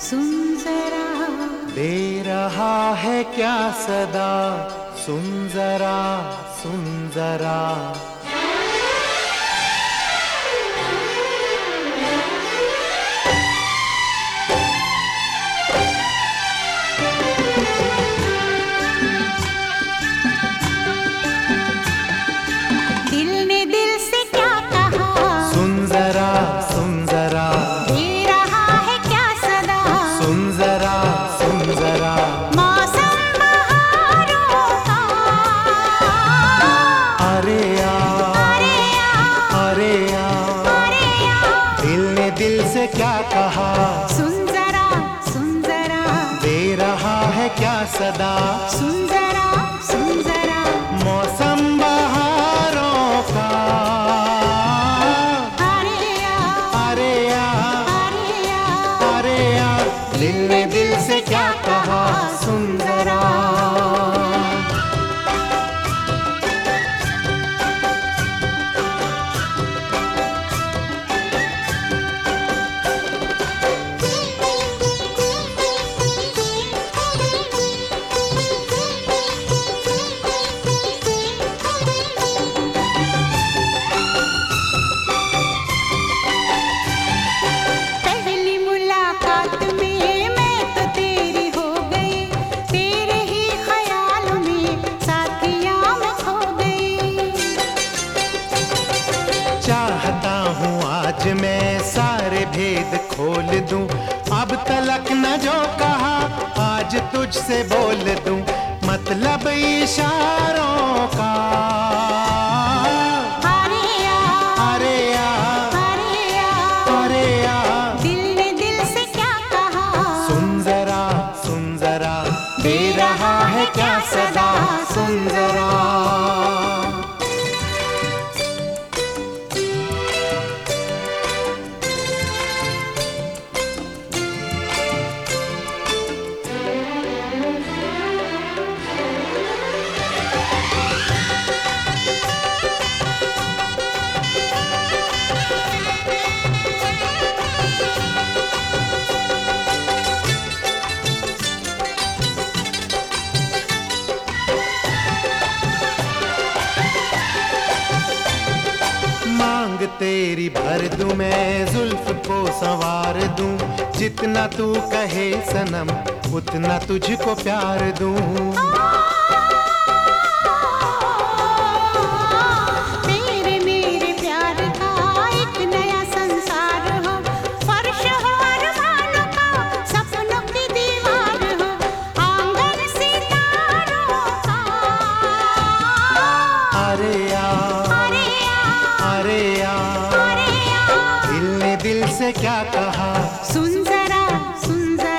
सुन जरा। दे रहा है क्या सदा? सुन जरा सुन जरा। क्या सदा? सुंदर चाहता हूँ आज मैं सारे भेद खोल दूँ। अब तलक न जो कहा आज तुझसे बोल दूँ। मतलब इशारों का। दे रहा है क्या सदा? सुंदरा तेरी भर दूँ, मैं जुल्फ को संवार दूँ। जितना तू कहे सनम, उतना तुझको प्यार दूँ। क्या कहा? सुन जरा सुन जरा।